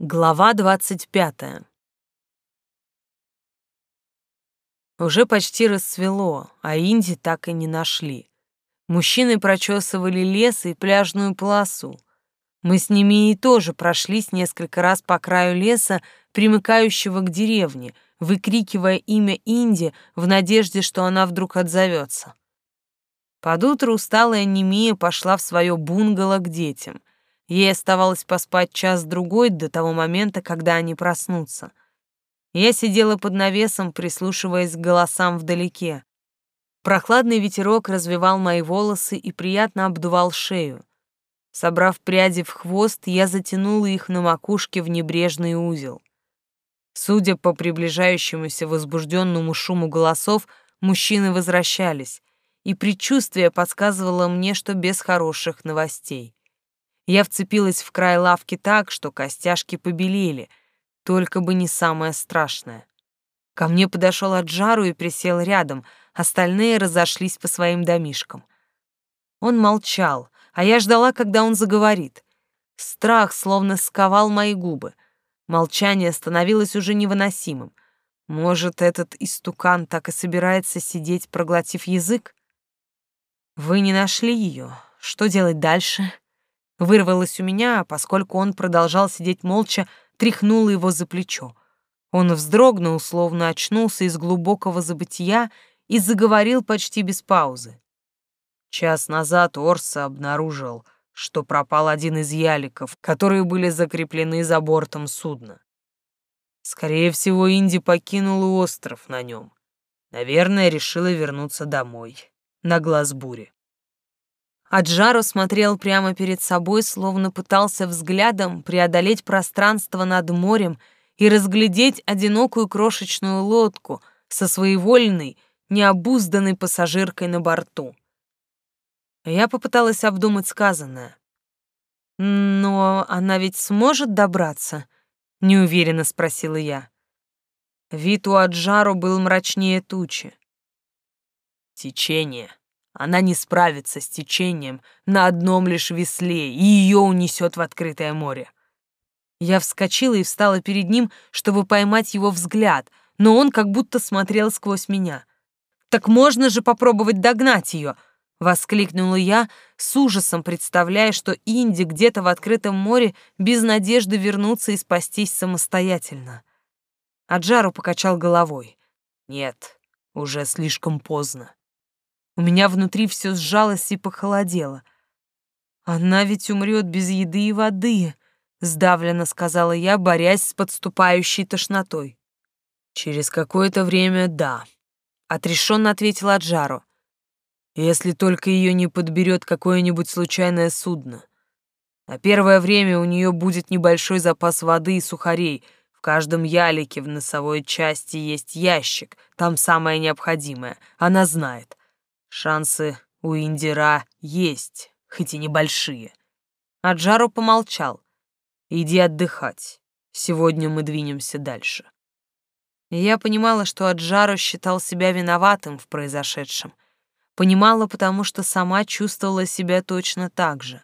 Глава двадцать пятая. Уже почти рассвело, а Инди так и не нашли. Мужчины прочесывали лес и пляжную полосу. Мы с ними и тоже прошлись несколько раз по краю леса, примыкающего к деревне, выкрикивая имя Инди в надежде, что она вдруг отзовется. Под утро усталая Немия пошла в свое бунгало к детям. Ей оставалось поспать час-другой до того момента, когда они проснутся. Я сидела под навесом, прислушиваясь к голосам вдалеке. Прохладный ветерок развивал мои волосы и приятно обдувал шею. Собрав пряди в хвост, я затянула их на макушке в небрежный узел. Судя по приближающемуся возбужденному шуму голосов, мужчины возвращались, и предчувствие подсказывало мне, что без хороших новостей. Я вцепилась в край лавки так, что костяшки побелели, только бы не самое страшное. Ко мне подошел Аджару и присел рядом, остальные разошлись по своим домишкам. Он молчал, а я ждала, когда он заговорит. Страх словно сковал мои губы. Молчание становилось уже невыносимым. Может, этот истукан так и собирается сидеть, проглотив язык? Вы не нашли ее. Что делать дальше? Вырвалось у меня, поскольку он продолжал сидеть молча, тряхнула его за плечо. Он вздрогнул, словно очнулся из глубокого забытия и заговорил почти без паузы. Час назад Орса обнаружил, что пропал один из яликов, которые были закреплены за бортом судна. Скорее всего, Инди покинула остров на нем. Наверное, решила вернуться домой, на глаз бури. Аджаро смотрел прямо перед собой, словно пытался взглядом преодолеть пространство над морем и разглядеть одинокую крошечную лодку со своевольной, необузданной пассажиркой на борту. Я попыталась обдумать сказанное. «Но она ведь сможет добраться?» — неуверенно спросила я. Вид у Аджару был мрачнее тучи. «Течение», она не справится с течением на одном лишь весле, и ее унесет в открытое море. Я вскочила и встала перед ним, чтобы поймать его взгляд, но он как будто смотрел сквозь меня. «Так можно же попробовать догнать ее!» — воскликнула я, с ужасом представляя, что Инди где-то в открытом море без надежды вернуться и спастись самостоятельно. Аджару покачал головой. «Нет, уже слишком поздно. У меня внутри все сжалось и похолодело. «Она ведь умрет без еды и воды», — сдавленно сказала я, борясь с подступающей тошнотой. «Через какое-то время — да», — отрешенно ответила Аджару. «Если только ее не подберет какое-нибудь случайное судно. На первое время у нее будет небольшой запас воды и сухарей. В каждом ялике в носовой части есть ящик, там самое необходимое, она знает. Шансы у Индира есть, хоть и небольшие. Аджару помолчал. Иди отдыхать. Сегодня мы двинемся дальше. Я понимала, что Аджару считал себя виноватым в произошедшем. Понимала, потому что сама чувствовала себя точно так же.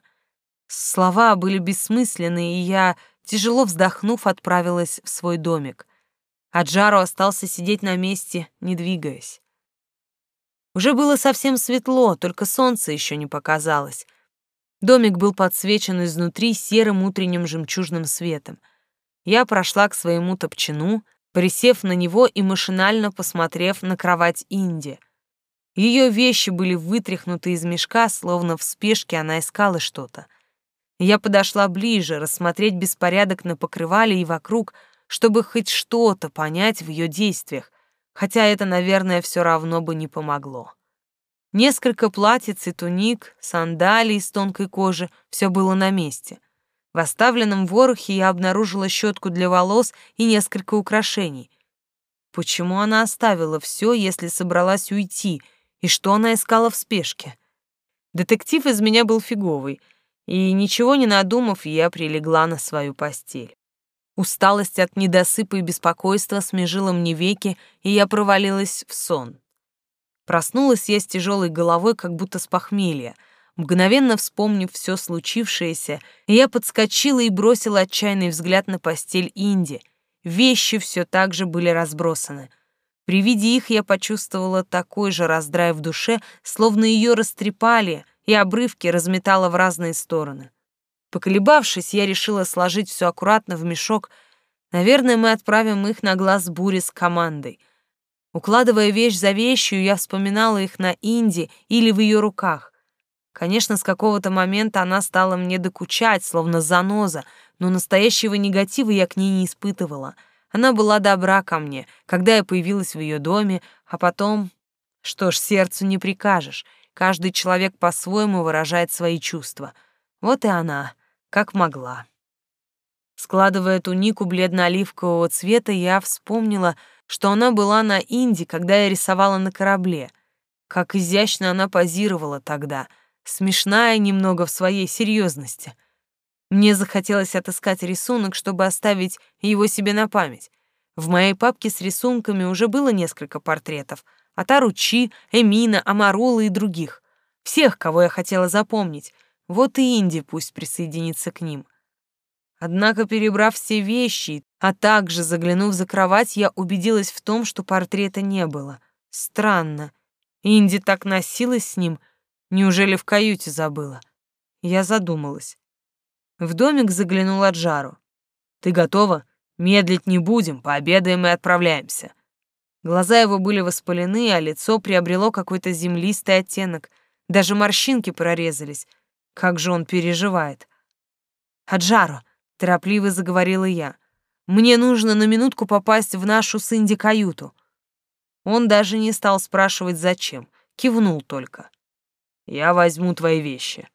Слова были бессмысленны, и я, тяжело вздохнув, отправилась в свой домик. Аджару остался сидеть на месте, не двигаясь. Уже было совсем светло, только солнце еще не показалось. Домик был подсвечен изнутри серым утренним жемчужным светом. Я прошла к своему топчину, присев на него и машинально посмотрев на кровать Инди. Ее вещи были вытряхнуты из мешка, словно в спешке она искала что-то. Я подошла ближе, рассмотреть беспорядок на покрывале и вокруг, чтобы хоть что-то понять в ее действиях, хотя это, наверное, все равно бы не помогло. Несколько платьиц и туник, сандалий из тонкой кожи — все было на месте. В оставленном ворохе я обнаружила щетку для волос и несколько украшений. Почему она оставила все, если собралась уйти, и что она искала в спешке? Детектив из меня был фиговый, и, ничего не надумав, я прилегла на свою постель. Усталость от недосыпа и беспокойства смежила мне веки, и я провалилась в сон. Проснулась я с тяжелой головой, как будто с похмелья. Мгновенно вспомнив все случившееся, я подскочила и бросила отчаянный взгляд на постель Инди. Вещи все так же были разбросаны. При виде их я почувствовала такой же раздрай в душе, словно ее растрепали, и обрывки разметала в разные стороны. Поколебавшись, я решила сложить все аккуратно в мешок. Наверное, мы отправим их на глаз бури с командой. Укладывая вещь за вещью, я вспоминала их на Инди или в ее руках. Конечно, с какого-то момента она стала мне докучать, словно заноза, но настоящего негатива я к ней не испытывала. Она была добра ко мне, когда я появилась в ее доме, а потом... Что ж, сердцу не прикажешь. Каждый человек по-своему выражает свои чувства. Вот и она, как могла. Складывая тунику бледно-оливкового цвета, я вспомнила, что она была на Инди, когда я рисовала на корабле. Как изящно она позировала тогда — смешная немного в своей серьезности. Мне захотелось отыскать рисунок, чтобы оставить его себе на память. В моей папке с рисунками уже было несколько портретов. От Аручи, Эмина, Амарула и других. Всех, кого я хотела запомнить. Вот и Инди пусть присоединится к ним. Однако, перебрав все вещи, а также заглянув за кровать, я убедилась в том, что портрета не было. Странно. Инди так носилась с ним — Неужели в каюте забыла? Я задумалась. В домик заглянула Джару. «Ты готова? Медлить не будем, пообедаем и отправляемся». Глаза его были воспалены, а лицо приобрело какой-то землистый оттенок. Даже морщинки прорезались. Как же он переживает. «Аджаро», — торопливо заговорила я, — «мне нужно на минутку попасть в нашу с Инди каюту». Он даже не стал спрашивать, зачем, кивнул только. Я возьму твои вещи.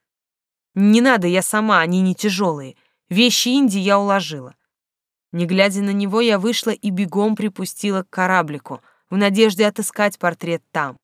Не надо, я сама, они не тяжелые. Вещи Инди я уложила. Не глядя на него, я вышла и бегом припустила к кораблику, в надежде отыскать портрет там.